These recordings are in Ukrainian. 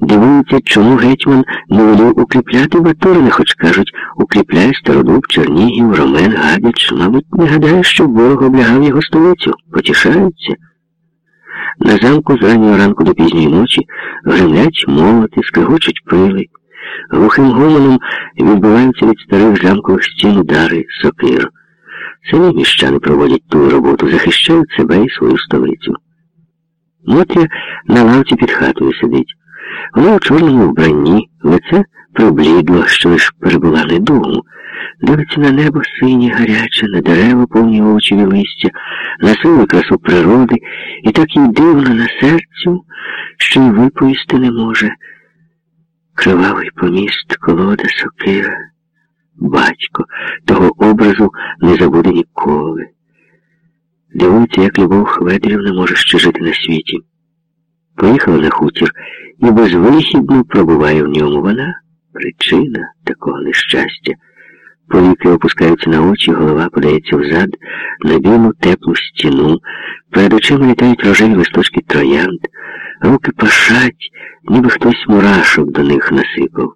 дивуються, чому гетьман не волів укріпляти Батурина, хоч кажуть, укріпляє Стародуб, Чернігів, Ромен, Гадяч. Мабуть, не гадає, що ворог облягав його столицю. Потішаються. На замку з раннього ранку до пізньої ночі гремлять молоти, скригочуть пили. Глухим гомоном відбуваються від старих замкових стін удари, сокир. Самі міщани проводять ту роботу, захищають себе і свою столицю. Мотря на лавці під хатою сидить. Вона у чорному вбранні, лице проблідло, що лиш перебула недовго. Дивиться на небо синє, гаряче, на дерева повні овочеві листя, на силу красу природи, і так їй дивно на серцю, що й виповісти не може. Кривавий поміст, колода, сокира, батько, того образу не забуде ніколи. Дивується, як Любов Хведрівна може ще жити на світі. Поїхала на хутір і безвихідно пробуває в ньому вона причина такого нещастя. Повіки опускаються на очі, голова подається взад, на білу теплу стіну, перед очима літають рожеві листочки троянд, руки пашать, ніби хтось мурашок до них насипав.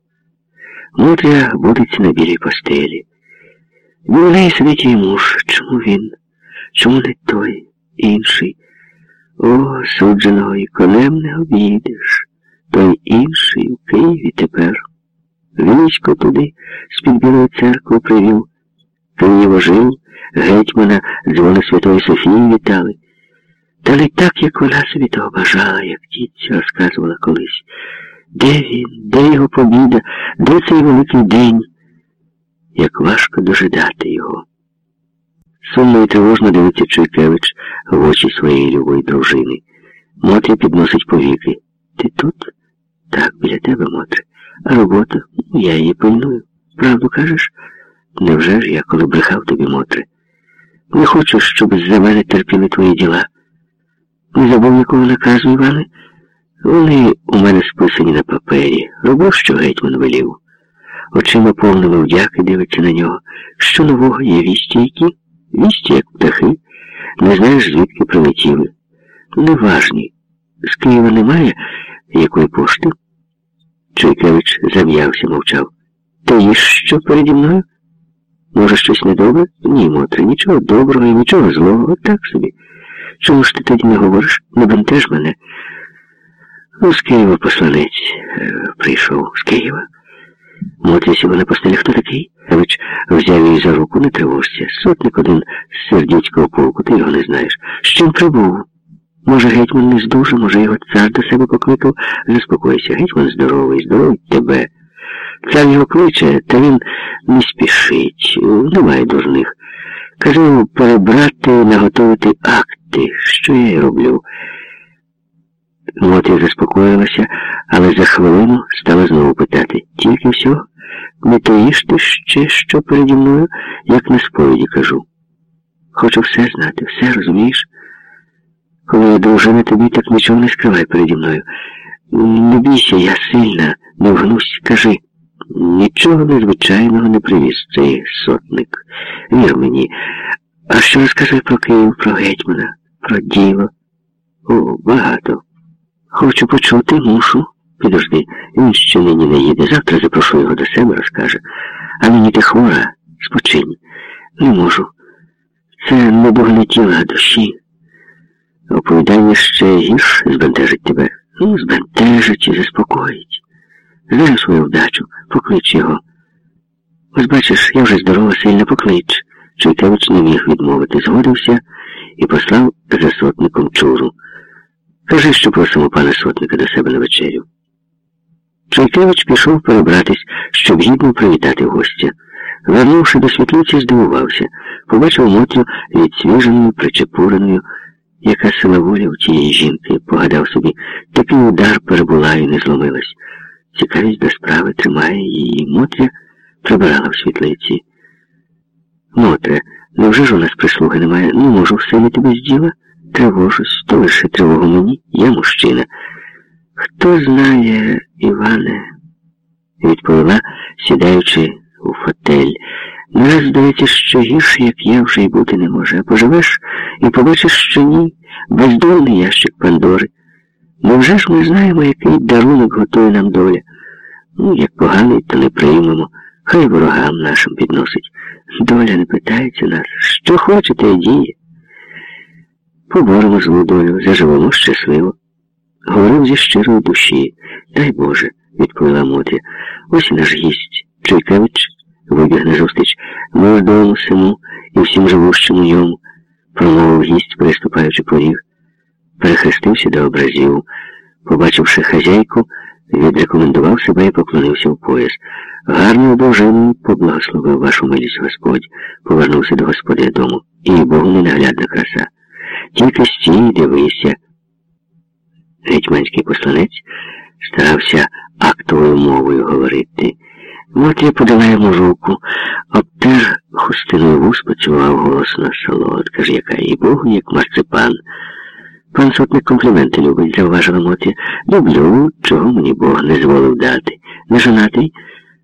Мотря будеться на білій постелі. Біля неї сидить її муж. Чому він? Чому не той, інший? О, судженого і конем не обійдеш. Той інший у Києві тепер. Військо туди з-під білої церкви привів. Києво жив, гетьмана дзвони Святої Софії вітали. Та не так, як вона собі того бажала, як тітця розказувала колись. Де він, де його побіда, де цей великий день? Як важко дожидати його. Сумно і тривожно дивиться Чуйкевич в очі своєї любої дружини. Мотря підносить повіки. Ти тут? Так, біля тебе, Мотре. А робота? Я її пильную. Правду кажеш? Невже ж я, коли брехав тобі, Мотре? Не хочу, щоб за мене терпіли твої діла. Не забув якого наказу, Іване? Вони у мене списані на папері. Робив, що гетьман велів. Очима повними вдяки дивиться на нього. Що нового є вісті які? Вісті, як птахи. Не знаєш, звідки прилетіли. Неважні. З Києва немає якої пошти? Чуйкевич зам'явся, мовчав. Ти їш що переді мною? Може, щось недобре? Ні, Мотре, нічого доброго і нічого злого. От так собі. Чому ж ти тоді не говориш? Не бентеж мене. Ну, з Києва посланець е, прийшов. З Києва. Мотря сіла на постелі. Хто такий? Кевич взяв її за руку, не тривожся. Сотник один з сердючого полку, ти його не знаєш. З чим прибув? Може, гетьман не здуже, може, його цар до себе покликав. Заспокойся, гетьман здоровий, здоровий тебе. Цар його кличе, та він не спішить, немає дурних. Кажу, перебрати, наготовити акти, що я й роблю. Мотря заспокоїлася, але за хвилину стала знову питати. Тільки всього? Не тоїш ти ще що переді мною, як на сповіді кажу. Хочу все знати, все розумієш? Коли я дружина тобі, так нічого не скривай переді мною. Не бійся, я сильна, не вгнусь, кажи. Нічого незвичайного не привіз цей сотник. Вір мені. А що розкажи про Київ, про гетьмана, про діло? О, багато. Хочу почути, мушу. Підожди, він ще нині не їде. Завтра запрошу його до себе, розкаже. А нині ти хвора, спочинь. Не можу. Це не до тіла, а душі. Оповідання ще гірше збентежить тебе. Ну, збентежить і заспокоїть. Знаю свою вдачу, поклич його. Ось бачиш, я вже здорова, сильно поклич. Чуйкевич не міг відмовити, згодився і послав за сотником чуру. Кажи, що просимо пана сотника до себе на вечерю. Чуйкевич пішов перебратись, щоб гідно привітати гостя. Вернувши до світлиці, здивувався, побачив Мотрю відсвіженою, причепуреною, яка сила воля у тієї жінки, погадав собі, такий удар перебула і не зломилась. Цікавість до справи тримає її. Мотря прибирала в світлиці. Мотре, невже ж у нас прислуги немає? Не можу вселити без діла. Тривожусь, то лише тривогу мені, я мужчина. Хто знає, Іване, відповіла, сідаючи у фотель. Нараз здається, що гірше, як я, вже й бути не може. Поживеш і побачиш, що ні, бездонний ящик Пандори. Невже ж ми знаємо, який дарунок готує нам доля? Ну, як поганий, то не приймемо. Хай ворогам нашим підносить. Доля не питається нас. Що хочете, і діє. Поборемо злу долю, заживемо щасливо. Говорив зі щирої душі. Дай Боже, відповіла Мотря. Ось наш гість. Чуйкевич вибіг на зустріч молодому сину і всім живущим у ньому, промовив гість, переступаючи поріг, перехрестився до образів. Побачивши хазяйку, відрекомендував себе і поклонився в пояс. Гарною довжиною поблагословив вашу милість Господь, повернувся до господи дому. І Богу ненаглядна краса. Тільки стій, дивися. Гетьманський посланець старався актовою мовою говорити. Мотря подала йому руку, обтер хустиною вуз, поцілував голосно солодка ж, яка і Богу, як марципан. Пан сотник компліменти любить, зауважила Мотря. Люблю, чого мені Бог не зволив дати. Не жонатий?